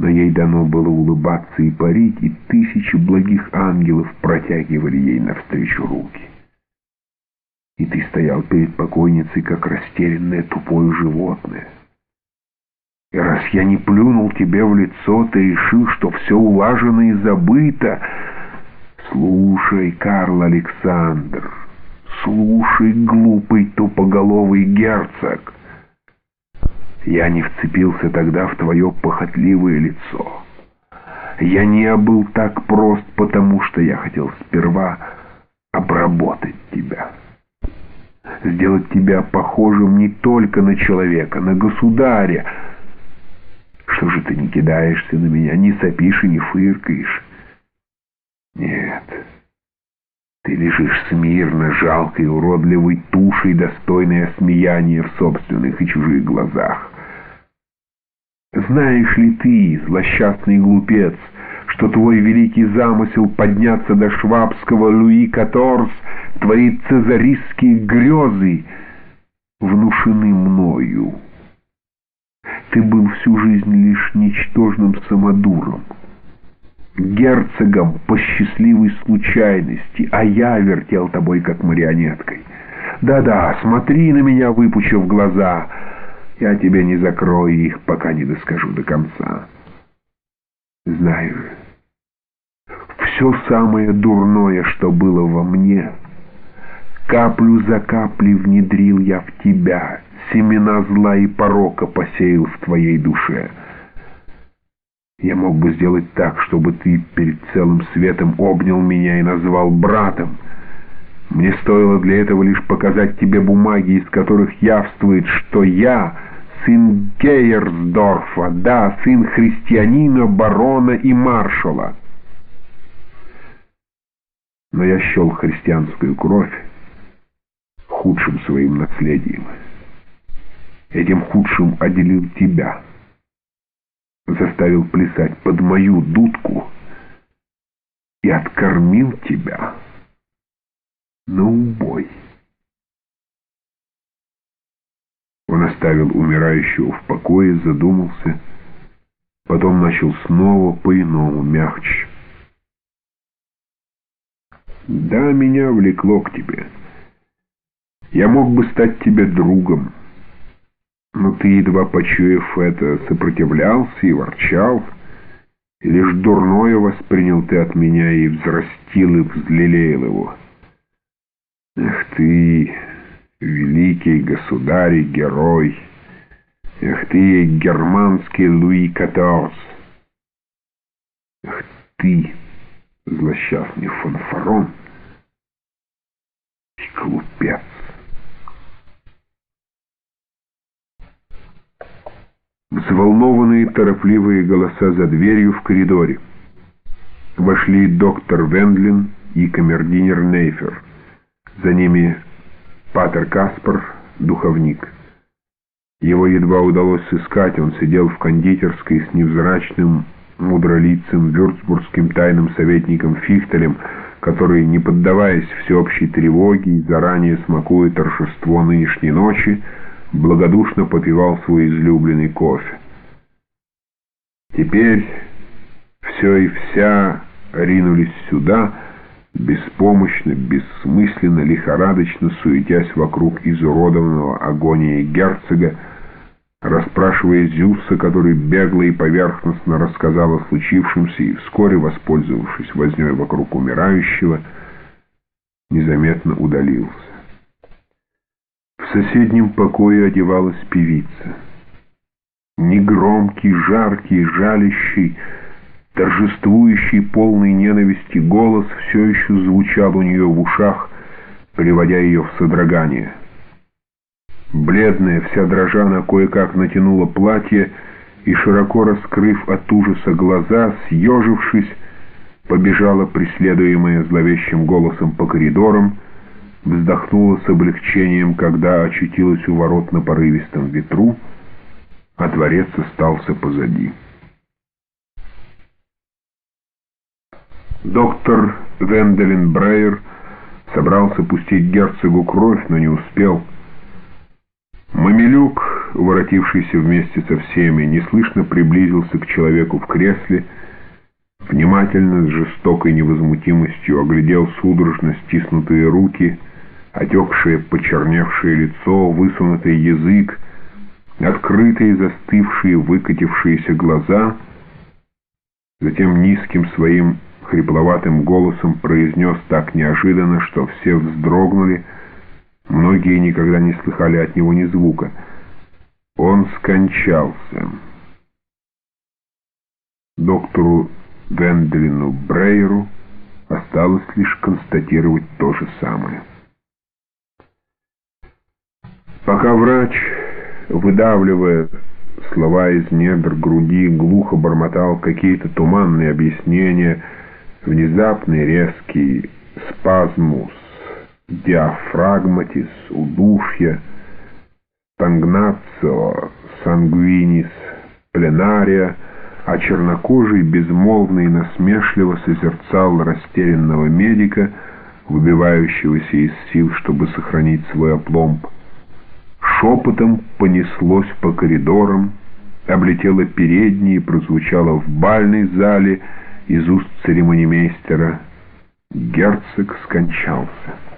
Но ей дано было улыбаться и парить, и тысячи благих ангелов протягивали ей навстречу руки. И ты стоял перед покойницей, как растерянное тупое животное. И раз я не плюнул тебе в лицо, ты решил, что все улажено и забыто. Слушай, Карл Александр, слушай, глупый тупоголовый герцог. Я не вцепился тогда в твое похотливое лицо. Я не был так прост, потому что я хотел сперва обработать тебя. Сделать тебя похожим не только на человека, на государя. Что же ты не кидаешься на меня, не сопишь и не фыркаешь? Нет, ты лежишь смирно, жалкой, уродливой тушей, достойной осмеяния в собственных и чужих глазах. Знаешь ли ты, злосчастный глупец, что твой великий замысел подняться до швабского Луи Каторс, твои цезаристские грезы внушены мною? Ты был всю жизнь лишь ничтожным самодуром, герцогом по счастливой случайности, а я вертел тобой как марионеткой. Да-да, смотри на меня, выпучив глаза — я тебе не закрою их, пока не доскажу до конца. Знаю все самое дурное, что было во мне, каплю за каплей внедрил я в тебя, семена зла и порока посеял в твоей душе. Я мог бы сделать так, чтобы ты перед целым светом обнял меня и назвал братом. Мне стоило для этого лишь показать тебе бумаги, из которых явствует, что я сын Гейерсдорфа, да, сын христианина, барона и маршала. Но я счел христианскую кровь худшим своим наследием. Этим худшим отделил тебя, заставил плясать под мою дудку и откормил тебя на убой. Он оставил умирающего в покое, задумался, потом начал снова по-иному, мягче. «Да, меня влекло к тебе. Я мог бы стать тебе другом, но ты, едва почуяв это, сопротивлялся и ворчал, и лишь дурное воспринял ты от меня и взрастил и взлелеял его. Эх ты...» великий государь и герой. Эх ты, германский Луи Каторс. Эх ты, злосчастный фанфарон и глупец. Взволнованные торопливые голоса за дверью в коридоре. Вошли доктор Вендлин и камердинер Нейфер. За ними Патер Каспар, духовник. Его едва удалось сыскать, он сидел в кондитерской с невзрачным, мудролицым, вюрцбургским тайным советником Фихтелем, который, не поддаваясь всеобщей тревоге и заранее смакуя торжество нынешней ночи, благодушно попивал свой излюбленный кофе. Теперь все и вся ринулись сюда, беспомощно, бессмысленно, лихорадочно суетясь вокруг изуродованного агонией герцога, расспрашивая Зюса, который бегло и поверхностно рассказал о случившемся и вскоре, воспользовавшись вознёй вокруг умирающего, незаметно удалился. В соседнем покое одевалась певица. Негромкий, жаркий, жалящий, Торжествующий, полный ненависти голос все еще звучал у нее в ушах, приводя ее в содрогание. Бледная, вся дрожа, она кое-как натянула платье и, широко раскрыв от ужаса глаза, съежившись, побежала, преследуемая зловещим голосом по коридорам, вздохнула с облегчением, когда очутилась у ворот на порывистом ветру, а дворец остался позади. Доктор Венделин Брейер собрался пустить герцогу кровь, но не успел. Мамилюк воротившийся вместе со всеми, неслышно приблизился к человеку в кресле, внимательно, с жестокой невозмутимостью оглядел судорожно стиснутые руки, отекшее, почерневшее лицо, высунутый язык, открытые, застывшие, выкатившиеся глаза, затем низким своим хрипловатым голосом произнес так неожиданно, что все вздрогнули, многие никогда не слыхали от него ни звука. Он скончался. Доктору Генделину Брейеру осталось лишь констатировать то же самое. Пока врач, выдавливая слова из недр груди, глухо бормотал какие-то туманные объяснения, внезапный резкий спазмус, диафрагматис, удушья, стагнацио, сангвинис, пленария — а чернокожий безмолвно и насмешливо созерцал растерянного медика, выбивающегося из сил, чтобы сохранить свой опломб. Шепотом понеслось по коридорам, облетело передние прозвучало в бальной зале из уст церемонимейстера. Герцог скончался.